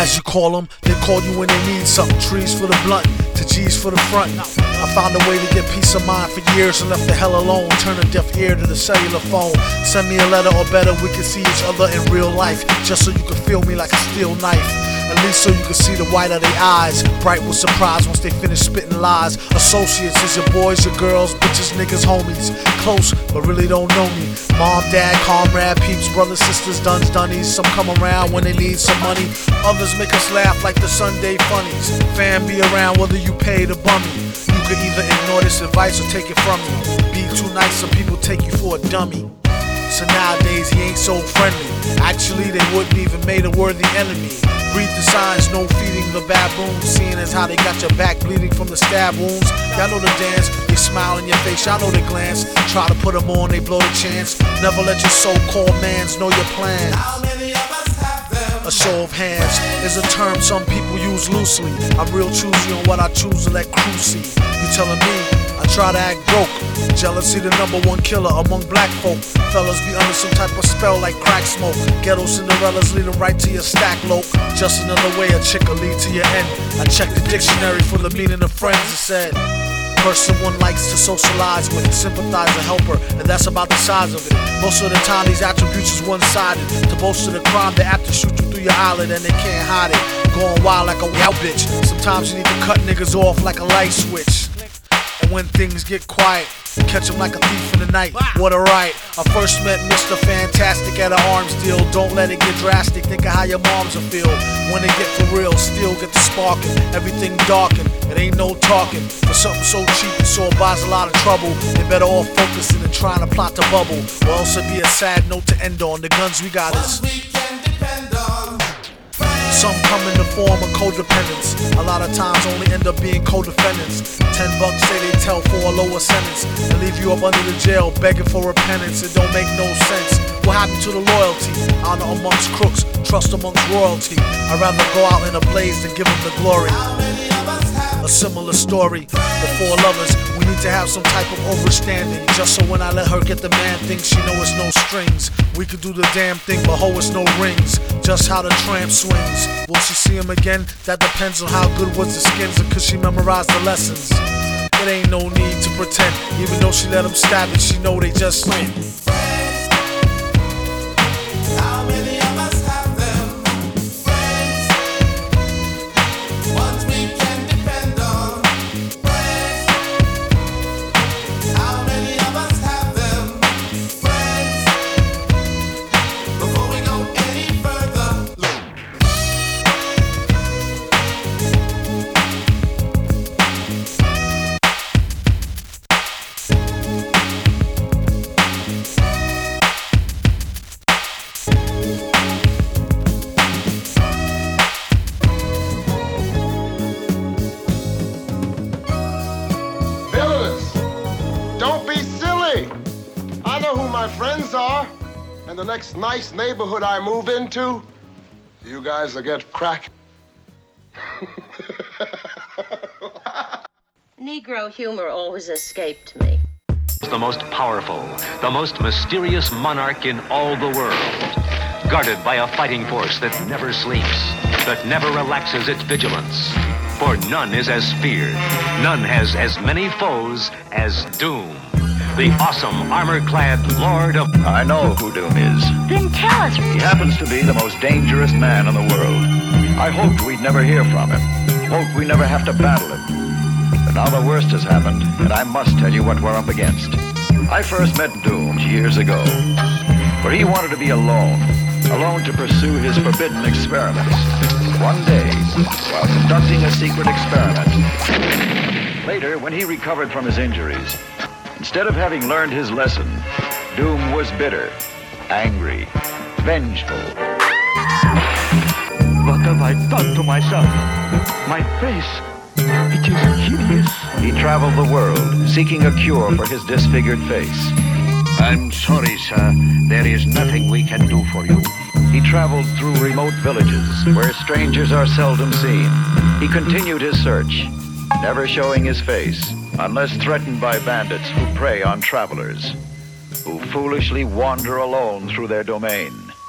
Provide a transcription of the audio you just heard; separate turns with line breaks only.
As you call them, they call you when they need something. Trees for the blunt, to G's for the front. I found a way to get peace of mind for years and left the hell alone. Turn a deaf ear to the cellular phone. Send me a letter or better, we can see each other in real life. Just so you can feel me like a steel knife. At least so you can see the white of their eyes. Bright with surprise once they finish spitting lies. Associates is your boys, your girls, bitches, niggas, homies. Close, but really don't know me. Mom, dad, comrade, peeps, brothers, sisters, duns, dunnies. Some come around when they need some money. Others make us laugh like the Sunday funnies. Fan be around whether you pay the bummy. You could either ignore this advice or take it from me. Be too nice, some people take you for a dummy. So nowadays he ain't so friendly. Actually, they wouldn't even made a worthy enemy. Read the signs, no feeding the baboons. Seeing as how they got your back bleeding from the stab wounds. Y'all know the dance, they smile in your face, y'all know the glance. Try to put them on, they blow the chance. Never let your so called mans know your plans. A show of hands is a term some people use loosely. I'm real choosy on what I choose to let crew see. You telling me I try to act broke? Jealousy the number one killer among black folk. Fellas be under some type of spell like crack smoke. Ghetto Cinderellas leading right to your stack loke. Just another way a chick will lead to your end. I checked the dictionary for the meaning of friends. It said. Person one likes to socialize with, sympathize or help her, and that's about the size of it. Most of the time, these attributes is one sided. To boast of the crime, they have to shoot you through your eyelid and they can't hide it. Going wild like a wild bitch. Sometimes you need to cut niggas off like a light switch. And when things get quiet, catch him like a thief in the night. What a right. I first met Mr. Fantastic at an arms deal. Don't let it get drastic. Think of how your moms will feel. When it get for real, still get the sparking. Everything darkened. It ain't no talking. For something so cheap and so buys a lot of trouble. They better off focusing and trying to plot the bubble. Or else it'd be a sad note to end on. The guns we got is. Form of codependence. A lot of times only end up being co-defendants. Ten bucks say they tell for a lower sentence and leave you up under the jail begging for repentance. It don't make no sense. What happened to the loyalty? Honor amongst crooks, trust amongst royalty. I'd rather go out in a blaze than give them the glory. A similar story. The four lovers, we need to have some type of overstanding. Just so when I let her get the man thing, she know it's no strings. We could do the damn thing, but ho, it's no rings. Just how the tramp swings. Will she see him again? That depends on how good was the skins could she memorize the lessons. It ain't no need to pretend. Even though she let him stab it, she know they just win.
I know who my friends are. And the next nice neighborhood I move into, you guys will get crack.
Negro humor always escaped me.
the most powerful, the most mysterious monarch in all the world. Guarded by a fighting force that never sleeps, that never relaxes its vigilance. For none is as feared, none has as many foes as Doom. The awesome armor-clad Lord of
I know who Doom is.
Then tell us.
He happens to be the most dangerous man in the world. I hoped we'd never hear from him. Hoped we never have to battle him. But now the worst has happened, and I must tell you what we're up against. I first met Doom years ago, where he wanted to be alone, alone to pursue his forbidden experiments. One day, while conducting a secret experiment, later, when he recovered from his injuries, instead of having learned his lesson, Doom was bitter, angry, vengeful.
What have I done to myself? My face, it is hideous.
He traveled the world, seeking a cure for his disfigured face.
I'm sorry, sir. There is nothing we can do for you.
He traveled through remote villages where strangers are seldom seen. He continued his search, never showing his face unless threatened by bandits who prey on travelers, who foolishly wander alone through their domain.